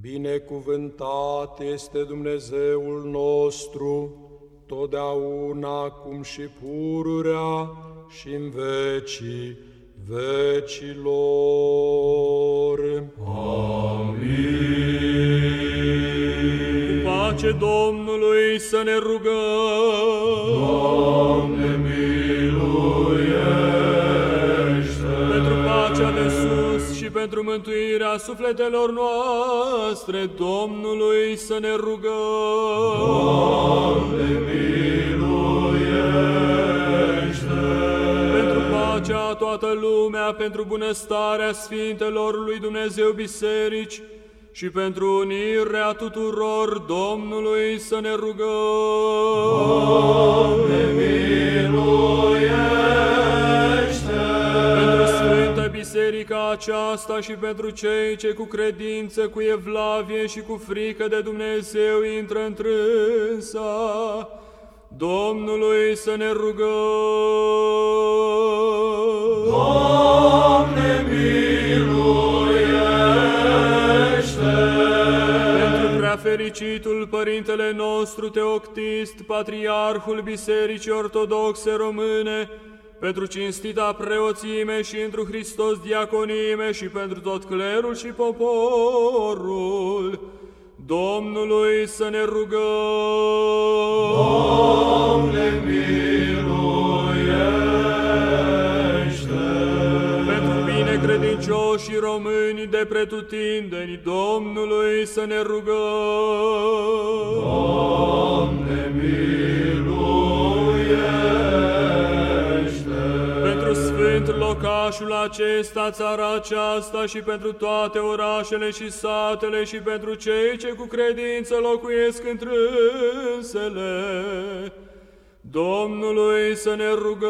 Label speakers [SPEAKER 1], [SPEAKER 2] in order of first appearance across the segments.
[SPEAKER 1] Binecuvântat este Dumnezeul nostru, totdeauna cum și pururea și în vecii vecilor.
[SPEAKER 2] Cu pace Domnului să ne rugăm.
[SPEAKER 3] Doamne, miluiește!
[SPEAKER 2] Și pentru mântuirea sufletelor noastre, Domnului să ne rugăm.
[SPEAKER 3] Doamne, miluiește!
[SPEAKER 2] Pentru pacea a toată lumea, pentru bunăstarea Sfintelor lui Dumnezeu Biserici și pentru unirea tuturor Domnului să ne rugăm.
[SPEAKER 3] Doamne,
[SPEAKER 2] aceasta și pentru cei ce cu credință, cu evlavie și cu frică de Dumnezeu intră întrânsa, Domnului să ne rugăm.
[SPEAKER 3] Doamne, miluiește!
[SPEAKER 2] Pentru prea fericitul Părintele nostru Teoctist, Patriarhul Bisericii Ortodoxe Române, pentru cinstita preoțime și întru Hristos diaconime și pentru tot clerul și poporul, Domnului să ne rugăm.
[SPEAKER 3] Doamne, miluiește!
[SPEAKER 2] Pentru bine credincioșii români de pretutindeni, Domnului să ne rugăm.
[SPEAKER 3] Doamne, miluiește!
[SPEAKER 2] Sfânt locașul acesta, țara aceasta și pentru toate orașele și satele și pentru cei ce cu credință locuiesc întrânsele, Domnului să ne rugăm.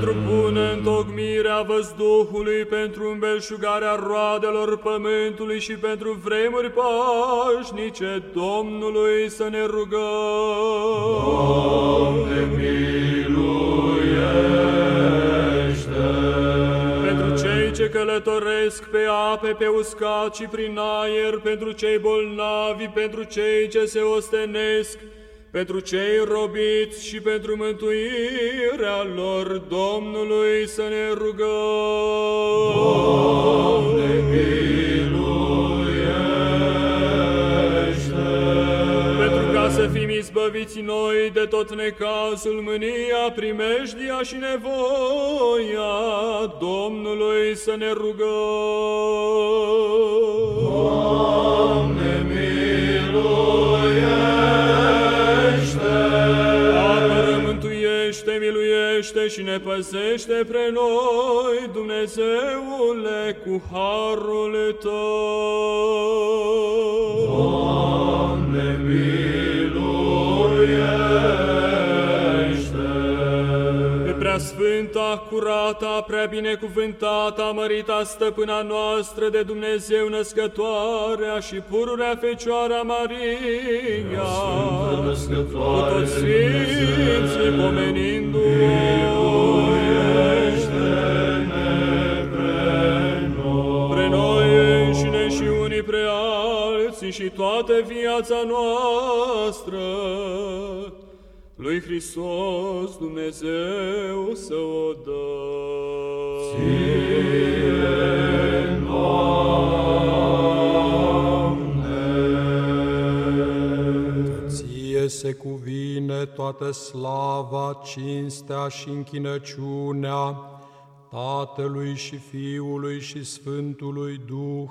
[SPEAKER 2] Pentru bună întocmirea văzduhului, pentru îmbelșugarea roadelor pământului și pentru vremuri pașnice, Domnului să ne rugăm.
[SPEAKER 3] Doamne, miluiește!
[SPEAKER 2] Pentru cei ce călătoresc pe ape, pe uscat și prin aer, pentru cei bolnavi, pentru cei ce se ostenesc, pentru cei robiți și pentru mântuirea lor, Domnului să ne rugăm.
[SPEAKER 3] Doamne, miluiește!
[SPEAKER 2] Pentru ca să fim izbăviți noi de tot necazul, mânia, primejdia și nevoia, Domnului să ne rugăm.
[SPEAKER 3] Miluiește
[SPEAKER 2] și ne păzește pre noi, Dumnezeule, cu harul Tău.
[SPEAKER 3] Doamne, miluiește!
[SPEAKER 2] Pe prea sfânta, curata, prea binecuvântata, mărita stăpâna noastră de Dumnezeu născătoarea și pururea Fecioara Maria,
[SPEAKER 3] Sfântă
[SPEAKER 2] cu
[SPEAKER 3] Născătoare
[SPEAKER 2] toți
[SPEAKER 3] de
[SPEAKER 2] sfinții
[SPEAKER 3] Dumnezeu,
[SPEAKER 2] pomenindu-o, alții și toată viața noastră, lui Hristos Dumnezeu să o dă.
[SPEAKER 1] Ție se cuvine toată slava, cinstea și închinăciunea Tatălui și Fiului și Sfântului Duh,